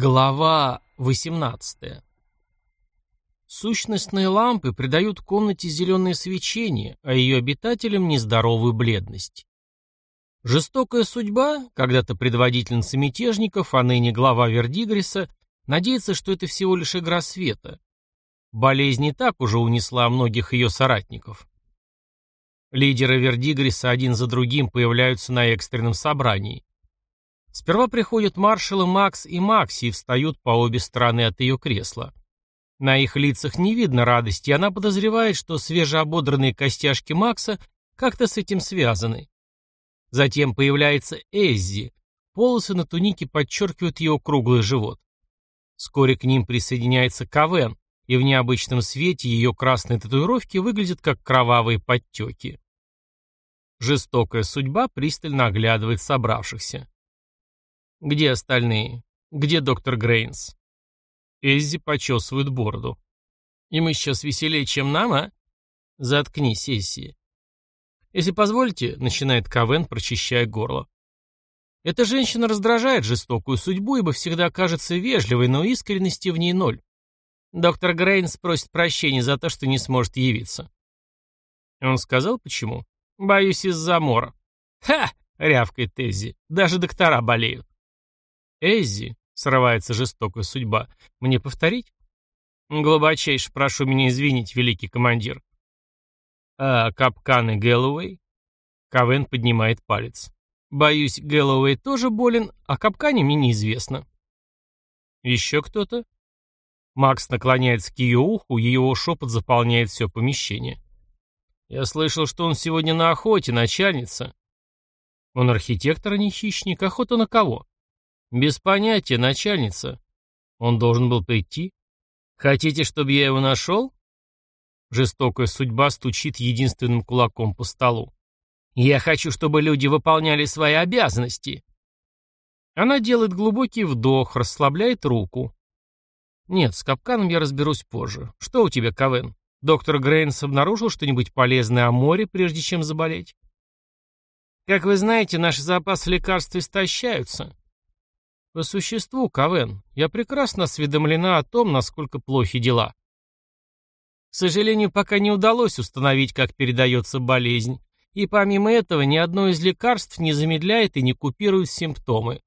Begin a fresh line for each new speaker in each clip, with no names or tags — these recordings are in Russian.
Глава 18. Сущностные лампы придают комнате зеленое свечение, а ее обитателям нездоровую бледность. Жестокая судьба, когда-то предводительница мятежников, а ныне глава Вердигриса, надеется, что это всего лишь игра света. Болезнь и так уже унесла многих ее соратников. Лидеры Вердигриса один за другим появляются на экстренном собрании. Сперва приходят маршалы Макс и Макси и встают по обе стороны от ее кресла. На их лицах не видно радости, она подозревает, что свежеободранные костяшки Макса как-то с этим связаны. Затем появляется Эззи. Полосы на тунике подчеркивают его круглый живот. Вскоре к ним присоединяется Кавен, и в необычном свете ее красные татуировки выглядят как кровавые подтеки. Жестокая судьба пристально оглядывает собравшихся. «Где остальные? Где доктор Грейнс?» Эззи почесывает бороду. «И мы сейчас веселее, чем нам, а?» «Заткнись, Эззи». «Если позволите», — начинает Кавен, прочищая горло. Эта женщина раздражает жестокую судьбу, ибо всегда кажется вежливой, но искренности в ней ноль. Доктор Грейнс просит прощения за то, что не сможет явиться. Он сказал, почему? Боюсь, из-за мора. «Ха!» — рявкает Эззи. «Даже доктора болеют». «Эззи», — срывается жестокая судьба, — «мне повторить?» «Глубочайше прошу меня извинить, великий командир». «А капканы Гэллоуэй?» Кавен поднимает палец. «Боюсь, Гэллоуэй тоже болен, а капкане мне неизвестно». «Еще кто-то?» Макс наклоняется к ее уху, ее шепот заполняет все помещение. «Я слышал, что он сегодня на охоте, начальница». «Он архитектор, а не хищник. Охота на кого?» «Без понятия, начальница. Он должен был прийти. Хотите, чтобы я его нашел?» Жестокая судьба стучит единственным кулаком по столу. «Я хочу, чтобы люди выполняли свои обязанности». Она делает глубокий вдох, расслабляет руку. «Нет, с капканом я разберусь позже. Что у тебя, Кавен? Доктор Грейнс обнаружил что-нибудь полезное о море, прежде чем заболеть?» «Как вы знаете, наши запасы лекарств истощаются. По существу, Кавен, я прекрасно осведомлена о том, насколько плохи дела. К сожалению, пока не удалось установить, как передается болезнь, и помимо этого ни одно из лекарств не замедляет и не купирует симптомы.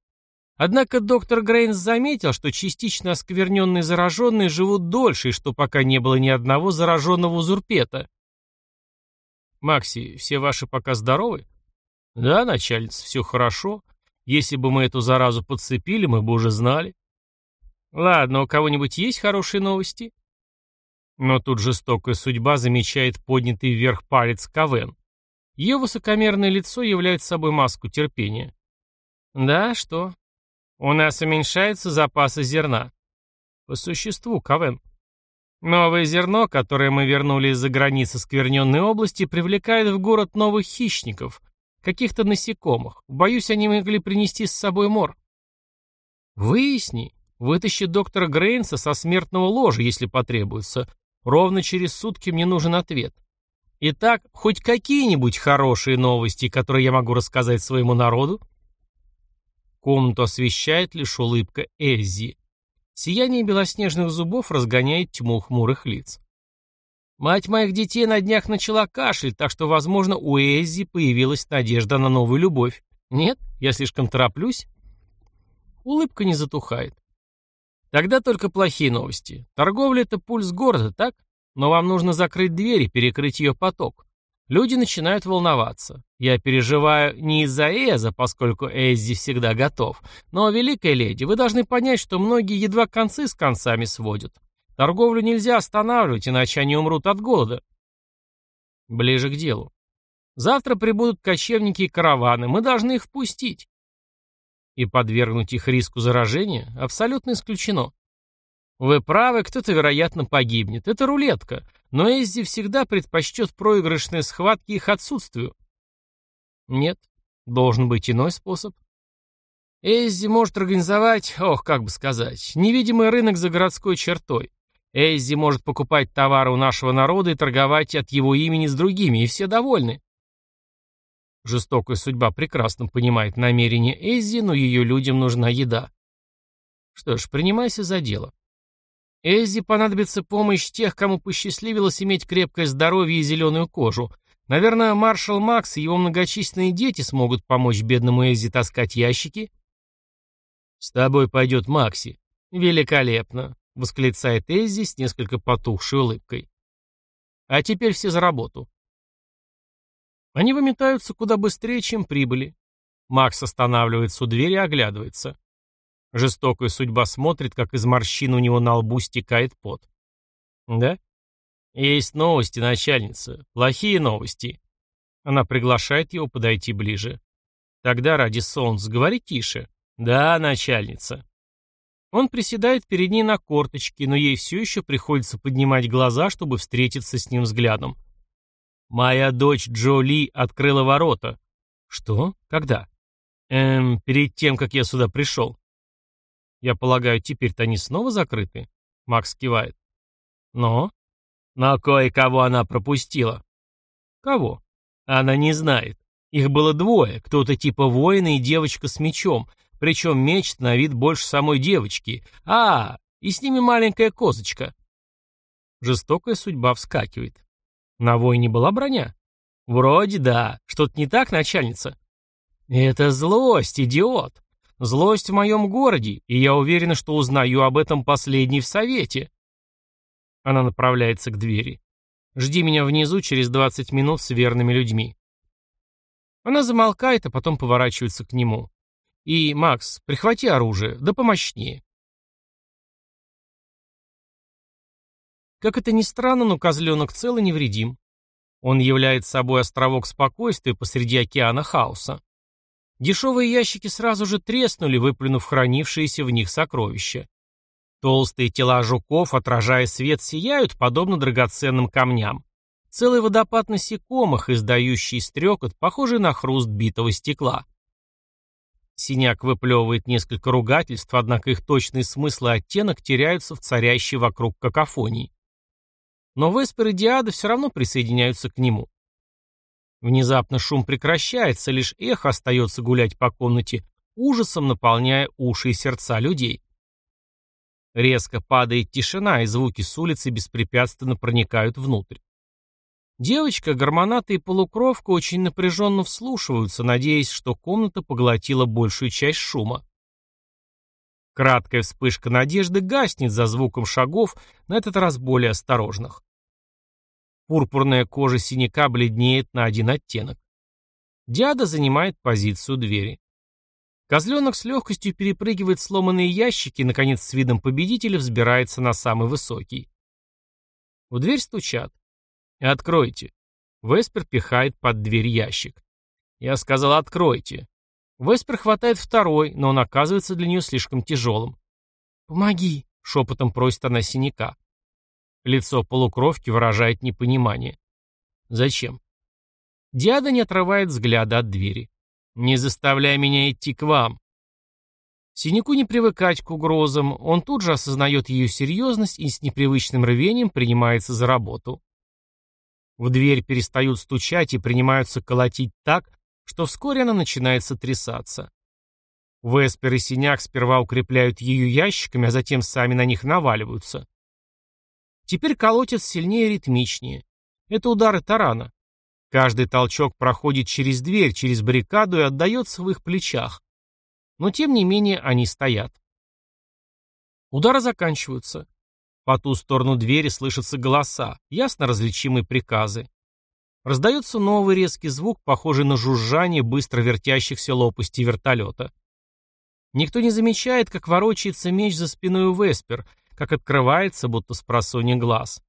Однако доктор Грейнс заметил, что частично оскверненные зараженные живут дольше, и что пока не было ни одного зараженного узурпета. «Макси, все ваши пока здоровы?» «Да, начальница, все хорошо. Если бы мы эту заразу подцепили, мы бы уже знали. Ладно, у кого-нибудь есть хорошие новости? Но тут жестокая судьба замечает поднятый вверх палец Кавен. Ее высокомерное лицо является собой маску терпения. Да, что? У нас уменьшаются запасы зерна. По существу, Кавен. Новое зерно, которое мы вернули из-за границы скверненной области, привлекает в город новых хищников, Каких-то насекомых. Боюсь, они могли принести с собой мор. Выясни. Вытащи доктора Грейнса со смертного ложа, если потребуется. Ровно через сутки мне нужен ответ. Итак, хоть какие-нибудь хорошие новости, которые я могу рассказать своему народу? Комнату освещает лишь улыбка Эззи. Сияние белоснежных зубов разгоняет тьму хмурых лиц. Мать моих детей на днях начала кашлять, так что, возможно, у Эззи появилась надежда на новую любовь. Нет, я слишком тороплюсь. Улыбка не затухает. Тогда только плохие новости. Торговля — это пульс города, так? Но вам нужно закрыть дверь и перекрыть ее поток. Люди начинают волноваться. Я переживаю не из-за Эза, поскольку Эззи всегда готов. Но, великая леди, вы должны понять, что многие едва концы с концами сводят. Торговлю нельзя останавливать, иначе они умрут от голода. Ближе к делу. Завтра прибудут кочевники и караваны, мы должны их впустить. И подвергнуть их риску заражения абсолютно исключено. Вы правы, кто-то, вероятно, погибнет. Это рулетка. Но Эззи всегда предпочтет проигрышные схватки их отсутствию. Нет, должен быть иной способ. Эззи может организовать, ох, как бы сказать, невидимый рынок за городской чертой. Эйзи может покупать товары у нашего народа и торговать от его имени с другими, и все довольны. Жестокая судьба прекрасно понимает намерения Эйзи, но ее людям нужна еда. Что ж, принимайся за дело. Эззи понадобится помощь тех, кому посчастливилось иметь крепкое здоровье и зеленую кожу. Наверное, маршал Макс и его многочисленные дети смогут помочь бедному Эззи таскать ящики. «С тобой пойдет Макси». «Великолепно», — восклицает Эззи с несколько потухшей улыбкой. «А теперь все за работу». Они выметаются куда быстрее, чем прибыли. Макс останавливается у двери и оглядывается. Жестокая судьба смотрит, как из морщин у него на лбу стекает пот. «Да?» «Есть новости, начальница. Плохие новости». Она приглашает его подойти ближе. «Тогда ради солнца говори тише». «Да, начальница». Он приседает перед ней на корточки, но ей все еще приходится поднимать глаза, чтобы встретиться с ним взглядом. «Моя дочь Джоли открыла ворота». «Что? Когда?» «Эм, перед тем, как я сюда пришел». Я полагаю, теперь-то они снова закрыты? Макс кивает. Но? Но кое-кого она пропустила. Кого? Она не знает. Их было двое, кто-то типа воина и девочка с мечом, причем меч на вид больше самой девочки. А, и с ними маленькая козочка. Жестокая судьба вскакивает. На воине была броня? Вроде да. Что-то не так, начальница? Это злость, идиот. Злость в моем городе, и я уверена, что узнаю об этом последней в совете. Она направляется к двери. Жди меня внизу через 20 минут с верными людьми. Она замолкает, а потом поворачивается к нему. И, Макс, прихвати оружие, да помощнее. Как это ни странно, но козленок цел и невредим. Он является собой островок спокойствия посреди океана хаоса. Дешевые ящики сразу же треснули, выплюнув хранившиеся в них сокровища. Толстые тела жуков, отражая свет, сияют, подобно драгоценным камням. Целый водопад насекомых, издающий стрекот, похожий на хруст битого стекла. Синяк выплевывает несколько ругательств, однако их точный смысл и оттенок теряются в царящей вокруг какофонии. Но Веспер и Диада все равно присоединяются к нему. Внезапно шум прекращается, лишь эхо остается гулять по комнате, ужасом наполняя уши и сердца людей. Резко падает тишина, и звуки с улицы беспрепятственно проникают внутрь. Девочка, гормоната и полукровка очень напряженно вслушиваются, надеясь, что комната поглотила большую часть шума. Краткая вспышка надежды гаснет за звуком шагов, на этот раз более осторожных. Пурпурная кожа синяка бледнеет на один оттенок. Диада занимает позицию двери. Козленок с легкостью перепрыгивает сломанные ящики и, наконец, с видом победителя взбирается на самый высокий. В дверь стучат. «Откройте». Веспер пихает под дверь ящик. Я сказал «откройте». Веспер хватает второй, но он оказывается для нее слишком тяжелым. «Помоги», — шепотом просит она синяка. Лицо полукровки выражает непонимание. Зачем? Диада не отрывает взгляда от двери. Не заставляй меня идти к вам. Синяку не привыкать к угрозам, он тут же осознает ее серьезность и с непривычным рвением принимается за работу. В дверь перестают стучать и принимаются колотить так, что вскоре она начинает сотрясаться. Веспер и Синяк сперва укрепляют ее ящиками, а затем сами на них наваливаются. Теперь колотят сильнее и ритмичнее. Это удары тарана. Каждый толчок проходит через дверь, через баррикаду и отдается в их плечах. Но тем не менее они стоят. Удары заканчиваются. По ту сторону двери слышатся голоса, ясно различимые приказы. Раздается новый резкий звук, похожий на жужжание быстро вертящихся лопастей вертолета. Никто не замечает, как ворочается меч за спиной у Веспер, как открывается, будто с просонья глаз.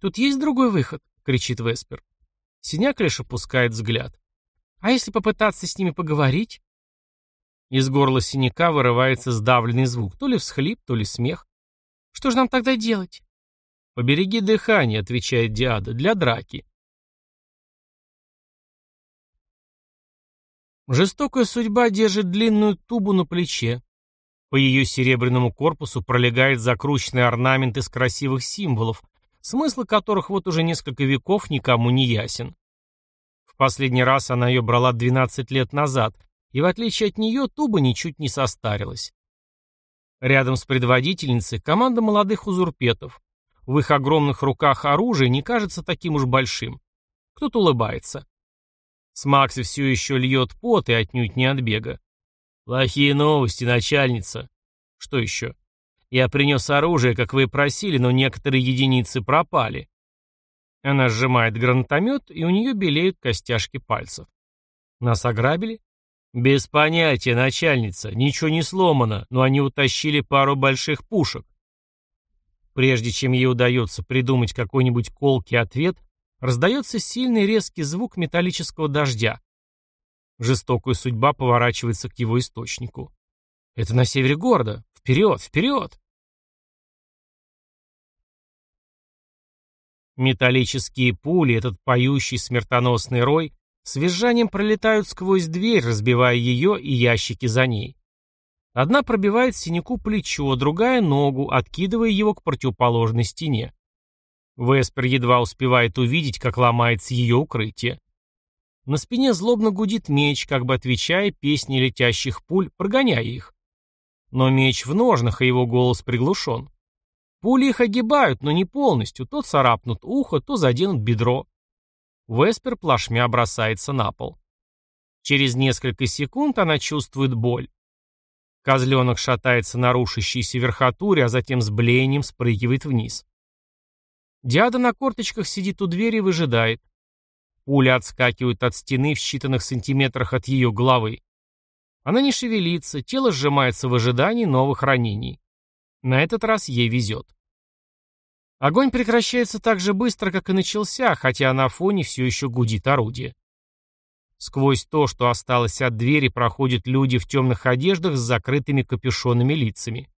«Тут есть другой выход?» — кричит Веспер. Синяк лишь опускает взгляд. «А если попытаться с ними поговорить?» Из горла синяка вырывается сдавленный звук, то ли всхлип, то ли смех. «Что же нам тогда делать?» «Побереги дыхание», — отвечает Диада, — «для драки». Жестокая судьба держит длинную тубу на плече, по ее серебряному корпусу пролегает закрученный орнамент из красивых символов, смысл которых вот уже несколько веков никому не ясен. В последний раз она ее брала 12 лет назад, и в отличие от нее туба ничуть не состарилась. Рядом с предводительницей команда молодых узурпетов. В их огромных руках оружие не кажется таким уж большим. Кто-то улыбается. С Макси все еще льет пот и отнюдь не от бега. «Плохие новости, начальница». «Что еще?» «Я принес оружие, как вы и просили, но некоторые единицы пропали». Она сжимает гранатомет, и у нее белеют костяшки пальцев. «Нас ограбили?» «Без понятия, начальница. Ничего не сломано, но они утащили пару больших пушек». Прежде чем ей удается придумать какой-нибудь колкий ответ, раздается сильный резкий звук металлического дождя. Жестокая судьба поворачивается к его источнику. Это на севере города. Вперед, вперед! Металлические пули, этот поющий смертоносный рой, с визжанием пролетают сквозь дверь, разбивая ее и ящики за ней. Одна пробивает синяку плечо, другая — ногу, откидывая его к противоположной стене. Веспер едва успевает увидеть, как ломается ее укрытие. На спине злобно гудит меч, как бы отвечая песне летящих пуль, прогоняя их. Но меч в ножнах, и его голос приглушен. Пули их огибают, но не полностью, то царапнут ухо, то заденут бедро. Веспер плашмя бросается на пол. Через несколько секунд она чувствует боль. Козленок шатается на рушащейся верхотуре, а затем с блеянием спрыгивает вниз. Диада на корточках сидит у двери и выжидает. Пули отскакивают от стены в считанных сантиметрах от ее головы. Она не шевелится, тело сжимается в ожидании новых ранений. На этот раз ей везет. Огонь прекращается так же быстро, как и начался, хотя на фоне все еще гудит орудие. Сквозь то, что осталось от двери, проходят люди в темных одеждах с закрытыми капюшонами лицами.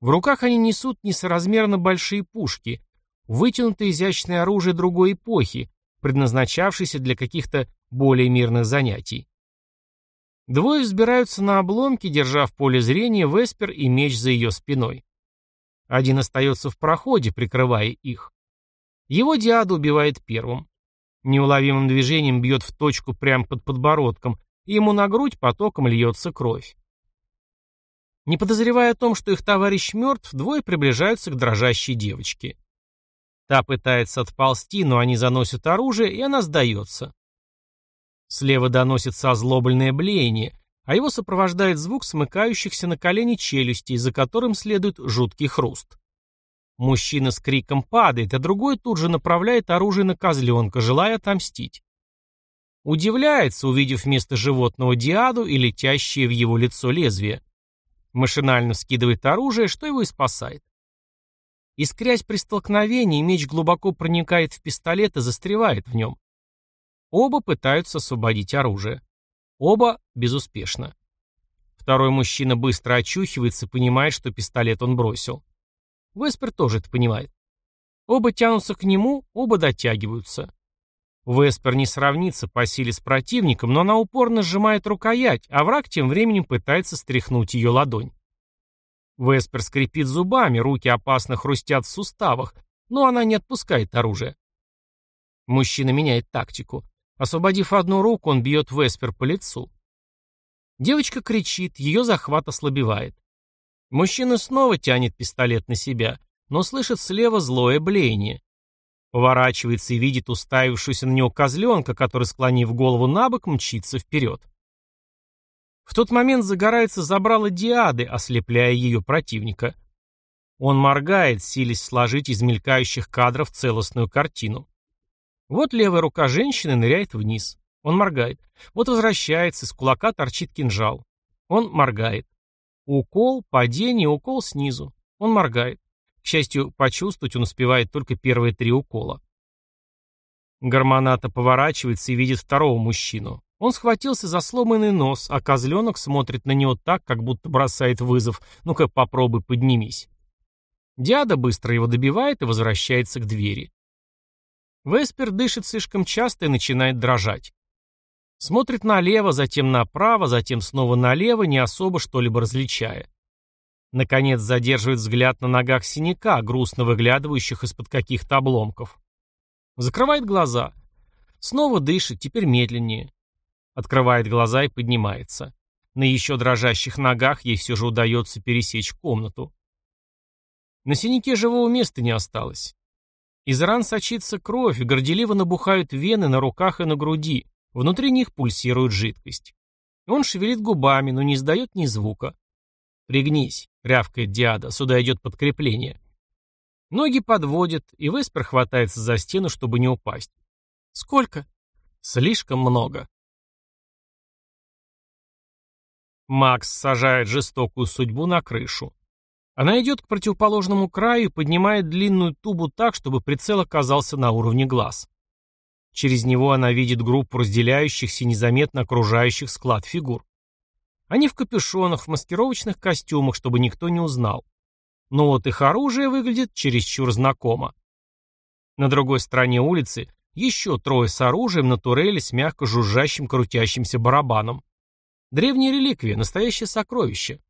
В руках они несут несоразмерно большие пушки, вытянутое изящное оружие другой эпохи, предназначавшееся для каких-то более мирных занятий. Двое взбираются на обломки, держа в поле зрения Веспер и меч за ее спиной. Один остается в проходе, прикрывая их. Его Диада убивает первым. Неуловимым движением бьет в точку прямо под подбородком, и ему на грудь потоком льется кровь. Не подозревая о том, что их товарищ мертв, двое приближаются к дрожащей девочке. Та пытается отползти, но они заносят оружие, и она сдается. Слева доносится озлобленное блеяние, а его сопровождает звук смыкающихся на колени челюстей, за которым следует жуткий хруст. Мужчина с криком падает, а другой тут же направляет оружие на козленка, желая отомстить. Удивляется, увидев вместо животного диаду и летящее в его лицо лезвие. Машинально скидывает оружие, что его и спасает. Искрясь при столкновении, меч глубоко проникает в пистолет и застревает в нем. Оба пытаются освободить оружие. Оба безуспешно. Второй мужчина быстро очухивается и понимает, что пистолет он бросил. Веспер тоже это понимает. Оба тянутся к нему, оба дотягиваются. Веспер не сравнится по силе с противником, но она упорно сжимает рукоять, а враг тем временем пытается стряхнуть ее ладонь. Веспер скрипит зубами, руки опасно хрустят в суставах, но она не отпускает оружие. Мужчина меняет тактику. Освободив одну руку, он бьет Веспер по лицу. Девочка кричит, ее захват ослабевает. Мужчина снова тянет пистолет на себя, но слышит слева злое блеяние. Поворачивается и видит уставившуюся на него козленка, который, склонив голову на бок, мчится вперед. В тот момент загорается забрало Диады, ослепляя ее противника. Он моргает, силясь сложить из мелькающих кадров целостную картину. Вот левая рука женщины ныряет вниз. Он моргает. Вот возвращается, из кулака торчит кинжал. Он моргает. Укол, падение, укол снизу. Он моргает. К счастью, почувствовать он успевает только первые три укола. Гормоната поворачивается и видит второго мужчину. Он схватился за сломанный нос, а козленок смотрит на него так, как будто бросает вызов. Ну-ка, попробуй поднимись. Диада быстро его добивает и возвращается к двери. Веспер дышит слишком часто и начинает дрожать. Смотрит налево, затем направо, затем снова налево, не особо что-либо различая. Наконец задерживает взгляд на ногах синяка, грустно выглядывающих из-под каких-то обломков. Закрывает глаза. Снова дышит, теперь медленнее. Открывает глаза и поднимается. На еще дрожащих ногах ей все же удается пересечь комнату. На синяке живого места не осталось. Из ран сочится кровь, горделиво набухают вены на руках и на груди, внутри них пульсирует жидкость. Он шевелит губами, но не издает ни звука. «Пригнись», — рявкает Диада, — «сюда идет подкрепление». Ноги подводят, и Веспер хватается за стену, чтобы не упасть. «Сколько?» «Слишком много». Макс сажает жестокую судьбу на крышу. Она идет к противоположному краю и поднимает длинную тубу так, чтобы прицел оказался на уровне глаз. Через него она видит группу разделяющихся и незаметно окружающих склад фигур. Они в капюшонах, в маскировочных костюмах, чтобы никто не узнал. Но вот их оружие выглядит чересчур знакомо. На другой стороне улицы еще трое с оружием на турели с мягко жужжащим крутящимся барабаном. Древняя реликвия, настоящее сокровище.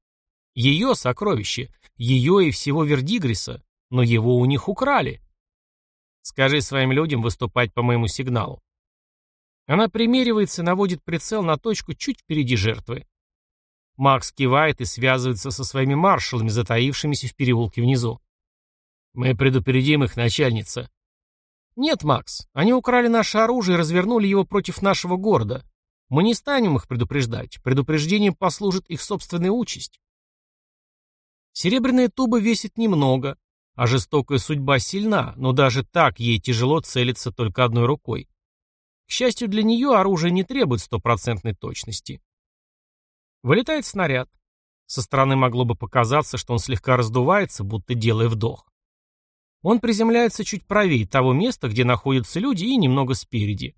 Ее сокровище, ее и всего Вердигриса, но его у них украли. Скажи своим людям выступать по моему сигналу. Она примеривается и наводит прицел на точку чуть впереди жертвы. Макс кивает и связывается со своими маршалами, затаившимися в переулке внизу. «Мы предупредим их, начальница». «Нет, Макс, они украли наше оружие и развернули его против нашего города. Мы не станем их предупреждать. Предупреждением послужит их собственная участь». Серебряная туба весит немного, а жестокая судьба сильна, но даже так ей тяжело целиться только одной рукой. К счастью для нее, оружие не требует стопроцентной точности. Вылетает снаряд. Со стороны могло бы показаться, что он слегка раздувается, будто делая вдох. Он приземляется чуть правее того места, где находятся люди, и немного спереди.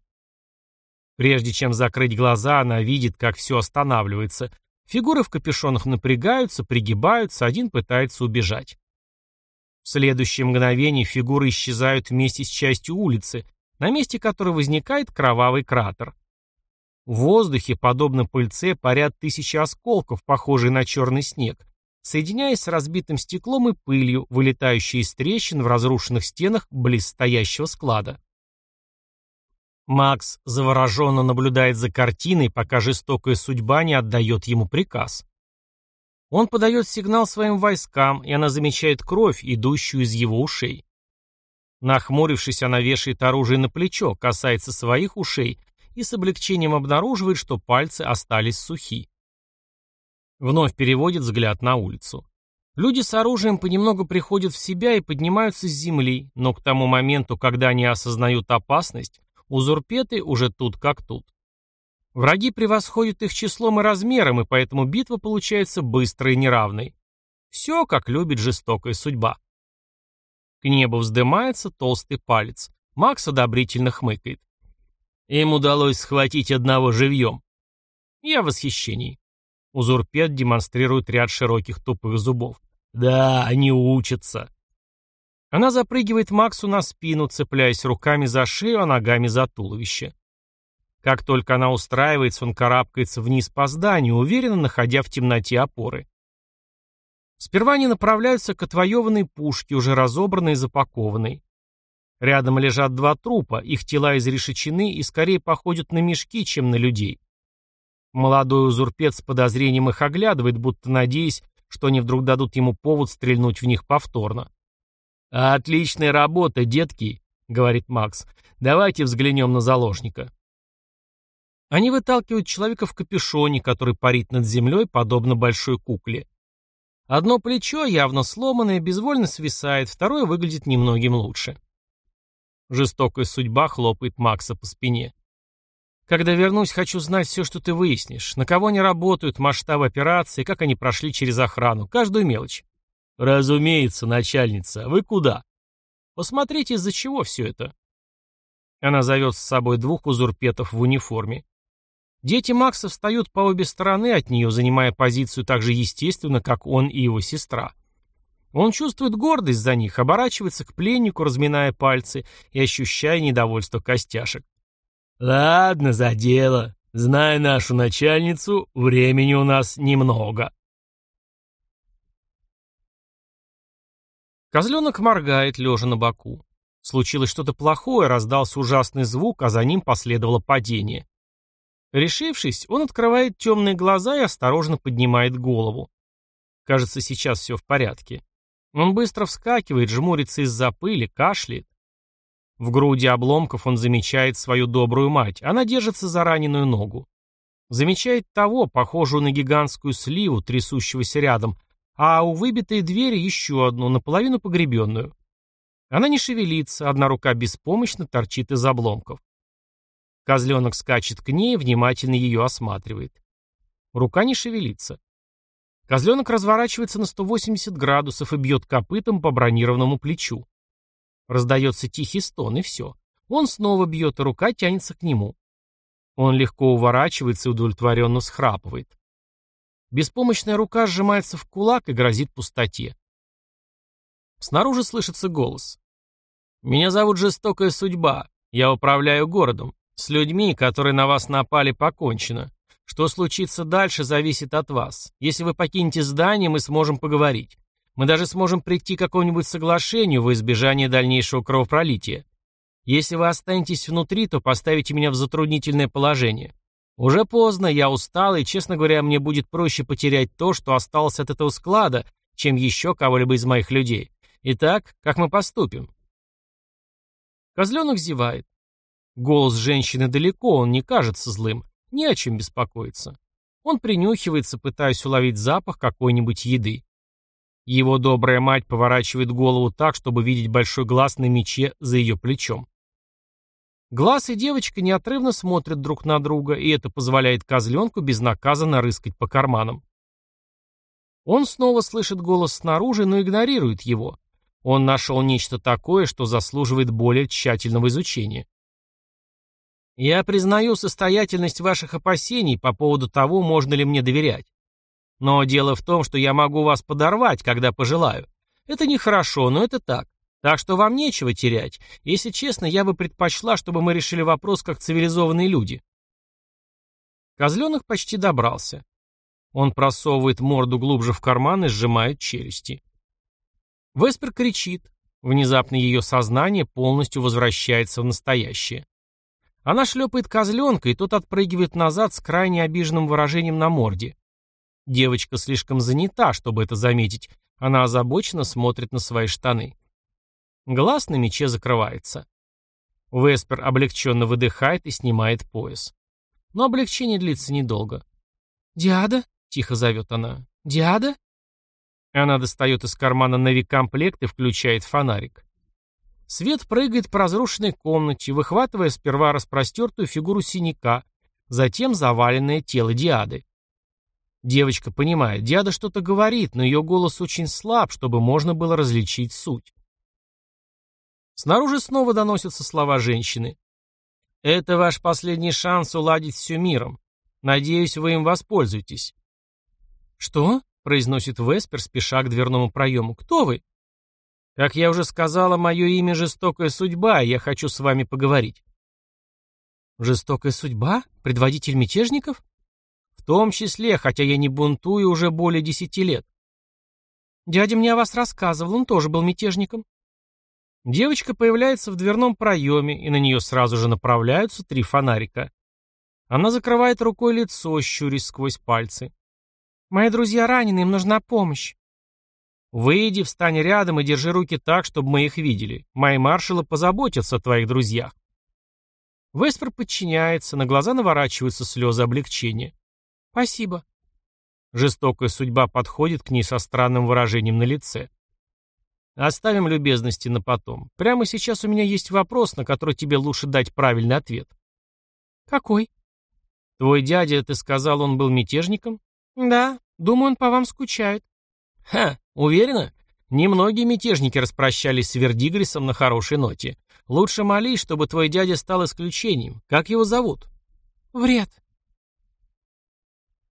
Прежде чем закрыть глаза, она видит, как все останавливается, Фигуры в капюшонах напрягаются, пригибаются, один пытается убежать. В следующее мгновение фигуры исчезают вместе с частью улицы, на месте которой возникает кровавый кратер. В воздухе, подобно пыльце, парят тысячи осколков, похожие на черный снег, соединяясь с разбитым стеклом и пылью, вылетающей из трещин в разрушенных стенах близ стоящего склада. Макс завороженно наблюдает за картиной, пока жестокая судьба не отдает ему приказ. Он подает сигнал своим войскам, и она замечает кровь, идущую из его ушей. Нахмурившись, она вешает оружие на плечо, касается своих ушей и с облегчением обнаруживает, что пальцы остались сухи. Вновь переводит взгляд на улицу. Люди с оружием понемногу приходят в себя и поднимаются с земли, но к тому моменту, когда они осознают опасность, Узурпеты уже тут как тут. Враги превосходят их числом и размером, и поэтому битва получается быстрой и неравной. Все, как любит жестокая судьба. К небу вздымается толстый палец. Макс одобрительно хмыкает. Им удалось схватить одного живьем. Я в восхищении. Узурпет демонстрирует ряд широких тупых зубов. Да, они учатся. Она запрыгивает Максу на спину, цепляясь руками за шею, а ногами за туловище. Как только она устраивается, он карабкается вниз по зданию, уверенно находя в темноте опоры. Сперва они направляются к отвоеванной пушке, уже разобранной и запакованной. Рядом лежат два трупа, их тела изрешечены и скорее походят на мешки, чем на людей. Молодой узурпец с подозрением их оглядывает, будто надеясь, что они вдруг дадут ему повод стрельнуть в них повторно. «Отличная работа, детки», — говорит Макс. «Давайте взглянем на заложника». Они выталкивают человека в капюшоне, который парит над землей, подобно большой кукле. Одно плечо, явно сломанное, безвольно свисает, второе выглядит немногим лучше. Жестокая судьба хлопает Макса по спине. Когда вернусь, хочу знать все, что ты выяснишь. На кого они работают, масштаб операции, как они прошли через охрану, каждую мелочь. «Разумеется, начальница. Вы куда?» «Посмотрите, из-за чего все это». Она зовет с собой двух узурпетов в униформе. Дети Макса встают по обе стороны от нее, занимая позицию так же естественно, как он и его сестра. Он чувствует гордость за них, оборачивается к пленнику, разминая пальцы и ощущая недовольство костяшек. «Ладно, за дело. Зная нашу начальницу, времени у нас немного». Козленок моргает, лежа на боку. Случилось что-то плохое, раздался ужасный звук, а за ним последовало падение. Решившись, он открывает темные глаза и осторожно поднимает голову. Кажется, сейчас все в порядке. Он быстро вскакивает, жмурится из-за пыли, кашляет. В груди обломков он замечает свою добрую мать. Она держится за раненую ногу. Замечает того, похожую на гигантскую сливу, трясущегося рядом, а у выбитой двери еще одну, наполовину погребенную. Она не шевелится, одна рука беспомощно торчит из обломков. Козленок скачет к ней, внимательно ее осматривает. Рука не шевелится. Козленок разворачивается на 180 градусов и бьет копытом по бронированному плечу. Раздается тихий стон, и все. Он снова бьет, и рука тянется к нему. Он легко уворачивается и удовлетворенно схрапывает. Беспомощная рука сжимается в кулак и грозит пустоте. Снаружи слышится голос. «Меня зовут Жестокая Судьба. Я управляю городом. С людьми, которые на вас напали, покончено. Что случится дальше, зависит от вас. Если вы покинете здание, мы сможем поговорить. Мы даже сможем прийти к какому-нибудь соглашению во избежание дальнейшего кровопролития. Если вы останетесь внутри, то поставите меня в затруднительное положение. Уже поздно, я устал, и, честно говоря, мне будет проще потерять то, что осталось от этого склада, чем еще кого-либо из моих людей. Итак, как мы поступим?» Козленок зевает. Голос женщины далеко, он не кажется злым. Не о чем беспокоиться. Он принюхивается, пытаясь уловить запах какой-нибудь еды. Его добрая мать поворачивает голову так, чтобы видеть большой глаз на мече за ее плечом. Глаз и девочка неотрывно смотрят друг на друга, и это позволяет козленку безнаказанно рыскать по карманам. Он снова слышит голос снаружи, но игнорирует его. Он нашел нечто такое, что заслуживает более тщательного изучения. Я признаю состоятельность ваших опасений по поводу того, можно ли мне доверять. Но дело в том, что я могу вас подорвать, когда пожелаю. Это нехорошо, но это так. Так что вам нечего терять. Если честно, я бы предпочла, чтобы мы решили вопрос как цивилизованные люди. Козленок почти добрался. Он просовывает морду глубже в карман и сжимает челюсти. Веспер кричит. Внезапно ее сознание полностью возвращается в настоящее. Она шлепает козленка, и тот отпрыгивает назад с крайне обиженным выражением на морде. Девочка слишком занята, чтобы это заметить. Она озабоченно смотрит на свои штаны. Глаз на мече закрывается. Веспер облегченно выдыхает и снимает пояс. Но облегчение длится недолго. «Диада?» — тихо зовет она. «Диада?» Она достает из кармана навикомплект и включает фонарик. Свет прыгает по разрушенной комнате, выхватывая сперва распростертую фигуру синяка, затем заваленное тело Диады. Девочка понимает, Диада что-то говорит, но ее голос очень слаб, чтобы можно было различить суть. Снаружи снова доносятся слова женщины. «Это ваш последний шанс уладить все миром. Надеюсь, вы им воспользуетесь». «Что?» — произносит Веспер, спеша к дверному проему. «Кто вы?» Как я уже сказала, мое имя жестокая судьба, и я хочу с вами поговорить. Жестокая судьба? Предводитель мятежников? В том числе, хотя я не бунтую уже более десяти лет. Дядя мне о вас рассказывал, он тоже был мятежником. Девочка появляется в дверном проеме, и на нее сразу же направляются три фонарика. Она закрывает рукой лицо, щурясь сквозь пальцы. «Мои друзья ранены, им нужна помощь. Выйди, встань рядом и держи руки так, чтобы мы их видели. Мои маршалы позаботятся о твоих друзьях. Веспер подчиняется, на глаза наворачиваются слезы облегчения. Спасибо. Жестокая судьба подходит к ней со странным выражением на лице. Оставим любезности на потом. Прямо сейчас у меня есть вопрос, на который тебе лучше дать правильный ответ. Какой? Твой дядя, ты сказал, он был мятежником? Да, думаю, он по вам скучает. Ха, уверена? Немногие мятежники распрощались с Вердигрисом на хорошей ноте. Лучше молись, чтобы твой дядя стал исключением. Как его зовут? Вред.